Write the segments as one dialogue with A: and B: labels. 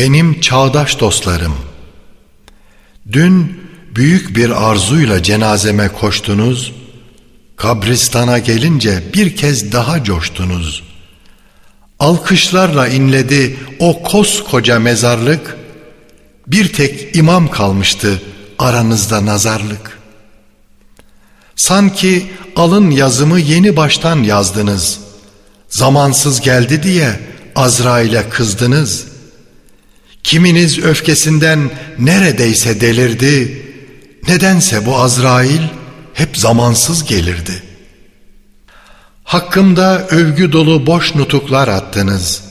A: Benim çağdaş dostlarım, dün büyük bir arzuyla cenazeme koştunuz, kabristana gelince bir kez daha coştunuz. Alkışlarla inledi o koskoca mezarlık, bir tek imam kalmıştı aranızda nazarlık. Sanki alın yazımı yeni baştan yazdınız. Zamansız geldi diye Azrail'e kızdınız. Kiminiz öfkesinden neredeyse delirdi. Nedense bu Azrail hep zamansız gelirdi. Hakkımda övgü dolu boş nutuklar attınız.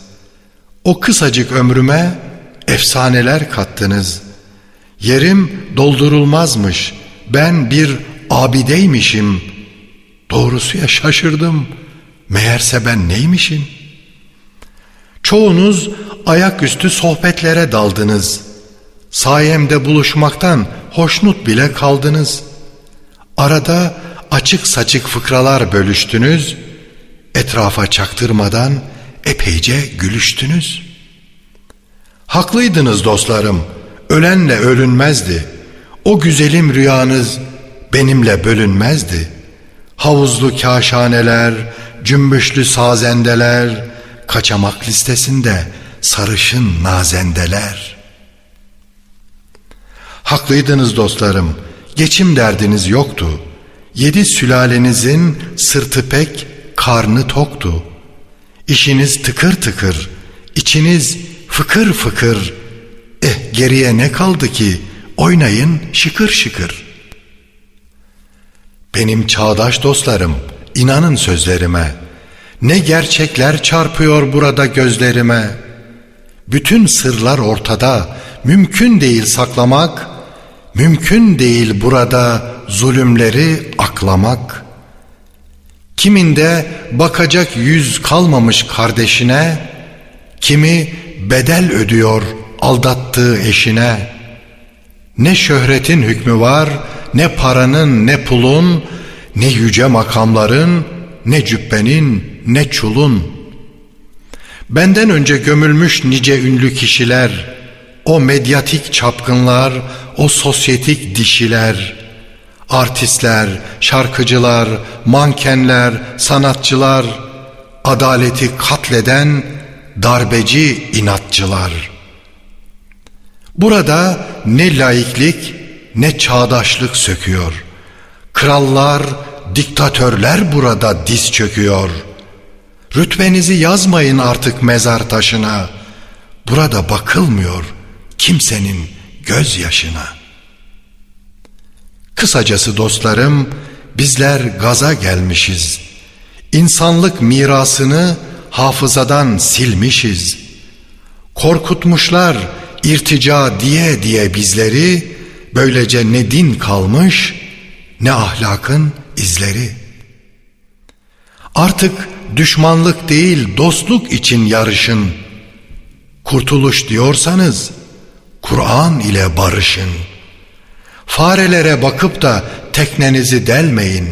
A: O kısacık ömrüme efsaneler kattınız. Yerim doldurulmazmış. Ben bir abideymişim. Doğrusuya şaşırdım. Meğerse ben neymişim? Çoğunuz ayaküstü sohbetlere daldınız. Sayemde buluşmaktan hoşnut bile kaldınız. Arada açık saçık fıkralar bölüştünüz. Etrafa çaktırmadan epeyce gülüştünüz. Haklıydınız dostlarım. Ölenle ölünmezdi. O güzelim rüyanız benimle bölünmezdi. Havuzlu kaşaneler, cümbüşlü sazendeler, kaçamak listesinde sarışın nazendeler. Haklıydınız dostlarım, geçim derdiniz yoktu. Yedi sülalenizin sırtı pek, karnı toktu. İşiniz tıkır tıkır, içiniz fıkır fıkır. Eh geriye ne kaldı ki oynayın şıkır şıkır.'' Benim çağdaş dostlarım, inanın sözlerime. Ne gerçekler çarpıyor burada gözlerime. Bütün sırlar ortada, mümkün değil saklamak, mümkün değil burada zulümleri aklamak. Kiminde bakacak yüz kalmamış kardeşine, kimi bedel ödüyor aldattığı eşine. Ne şöhretin hükmü var, ne paranın ne pulun, ne yüce makamların, ne cübbenin, ne çulun. Benden önce gömülmüş nice ünlü kişiler, o medyatik çapkınlar, o sosyetik dişiler, artistler, şarkıcılar, mankenler, sanatçılar, adaleti katleden darbeci inatçılar. Burada ne laiklik ne çağdaşlık söküyor. Krallar, diktatörler burada diz çöküyor. Rütbenizi yazmayın artık mezar taşına. Burada bakılmıyor kimsenin gözyaşına. Kısacası dostlarım, bizler gaza gelmişiz. İnsanlık mirasını hafızadan silmişiz. Korkutmuşlar irtica diye diye bizleri, Böylece ne din kalmış ne ahlakın izleri. Artık düşmanlık değil dostluk için yarışın. Kurtuluş diyorsanız Kur'an ile barışın. Farelere bakıp da teknenizi delmeyin.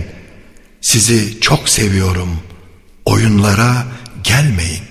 A: Sizi çok seviyorum. Oyunlara gelmeyin.